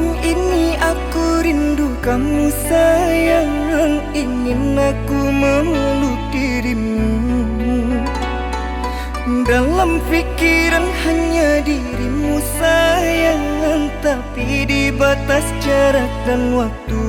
Malam ini aku rindu kamu sayang. Ingin aku memeluk dirimu. Dalam pikiran hanya dirimu sayang Tapi dibatas jarak dan waktu